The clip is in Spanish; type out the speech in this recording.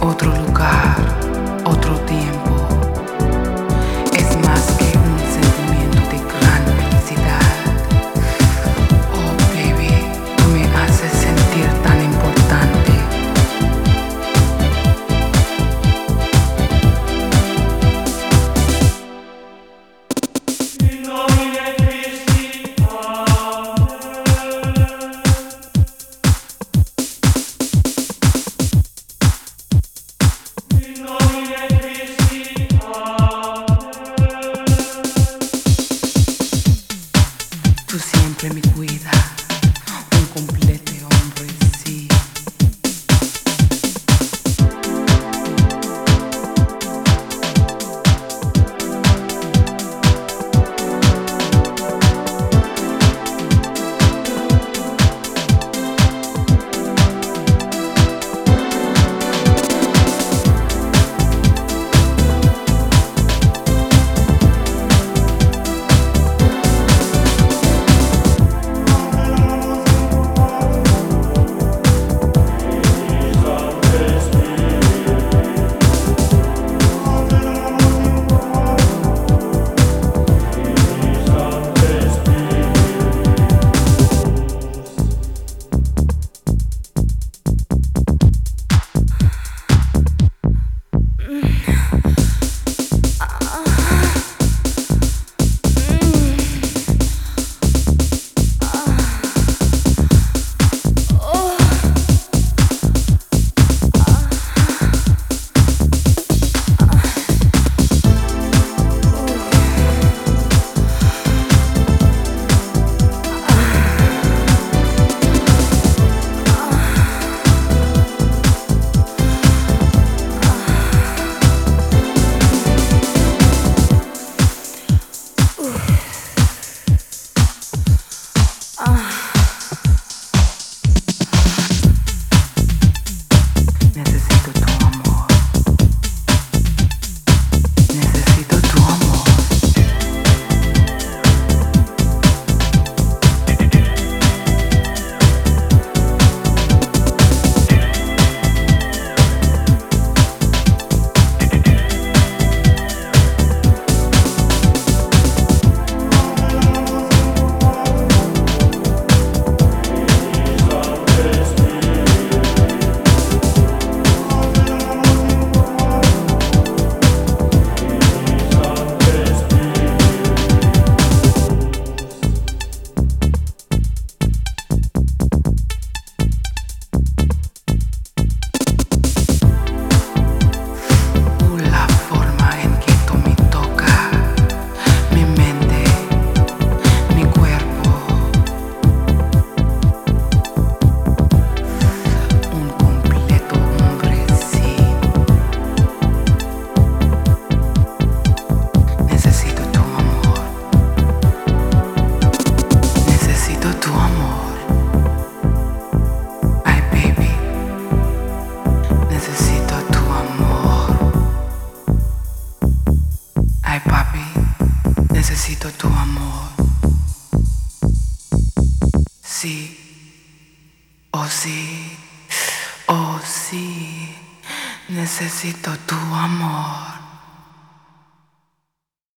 otro lugar, otro tiempo. Sí, oh sí, oh sí, necesito tu amor.